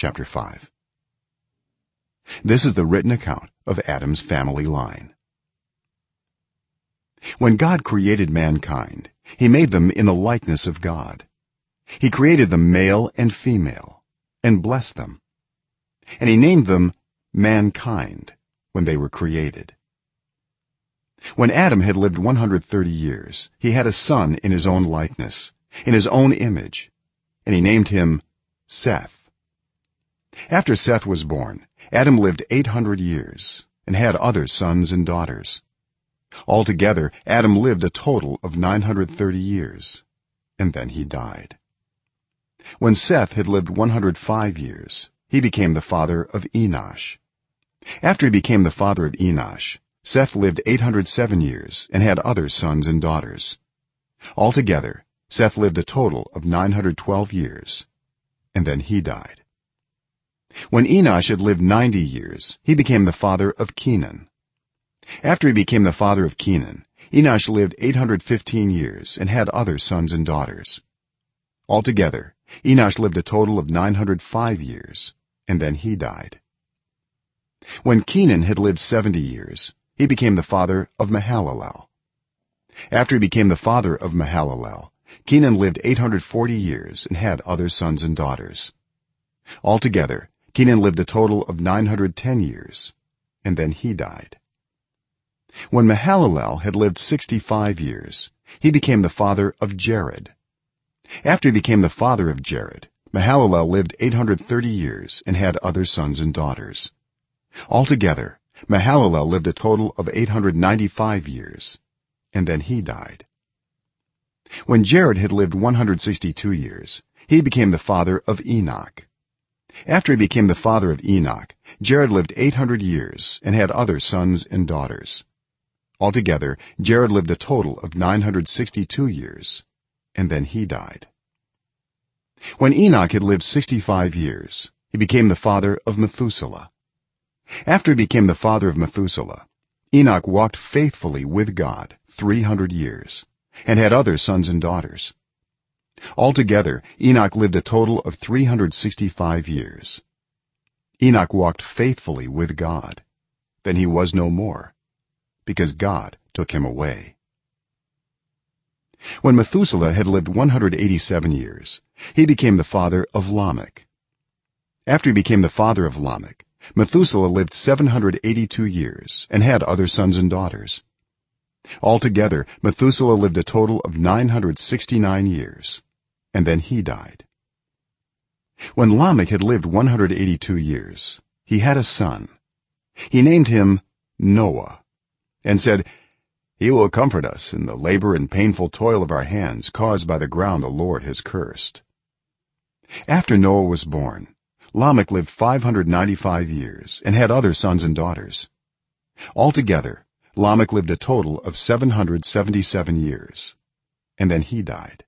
chapter 5 this is the written account of adam's family line. When god created mankind he made them in the likeness of god. He created them male and female and blessed them. And he named them mankind when they were created. When adam had lived 130 years he had a son in his own likeness in his own image and he named him seth after seth was born adam lived 800 years and had other sons and daughters. Altogether adam lived a total of 930 years and then he died. When seth had lived 105 years he became the father of enosh. After he became the father of enosh seth lived 807 years and had other sons and daughters. Altogether seth lived a total of 912 years and then he died when enosh had lived 90 years he became the father of kenan. After he became the father of kenan enosh lived 815 years and had other sons and daughters. Altogether enosh lived a total of 905 years and then he died. When kenan had lived 70 years he became the father of mahalalel. After he became the father of mahalalel kenan lived 840 years and had other sons and daughters. Altogether kenan lived a total of 910 years and then he died. When mahalalel had lived 65 years he became the father of jared. After he became the father of jared mahalalel lived 830 years and had other sons and daughters. Altogether mahalalel lived a total of 895 years and then he died. When jared had lived 162 years he became the father of enoch after he became the father of enoch jared lived 800 years and had other sons and daughters. Altogether jared lived a total of 962 years and then he died. When enoch had lived 65 years he became the father of methuselah. After he became the father of methuselah enoch walked faithfully with god 300 years and had other sons and daughters altogether enoch lived a total of 365 years. Enoch walked faithfully with god. Then he was no more because god took him away. When methuselah had lived 187 years he became the father of lamech. After he became the father of lamech methuselah lived 782 years and had other sons and daughters. Altogether methuselah lived a total of 969 years and then he died. When lamech had lived 182 years he had a son. He named him noah and said he will comfort us in the labor and painful toil of our hands caused by the ground the lord has cursed. After noah was born lamech lived 595 years and had other sons and daughters. Altogether lamech lived a total of 777 years and then he died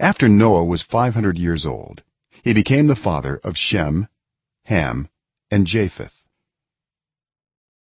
after noah was 500 years old he became the father of shem ham and japheth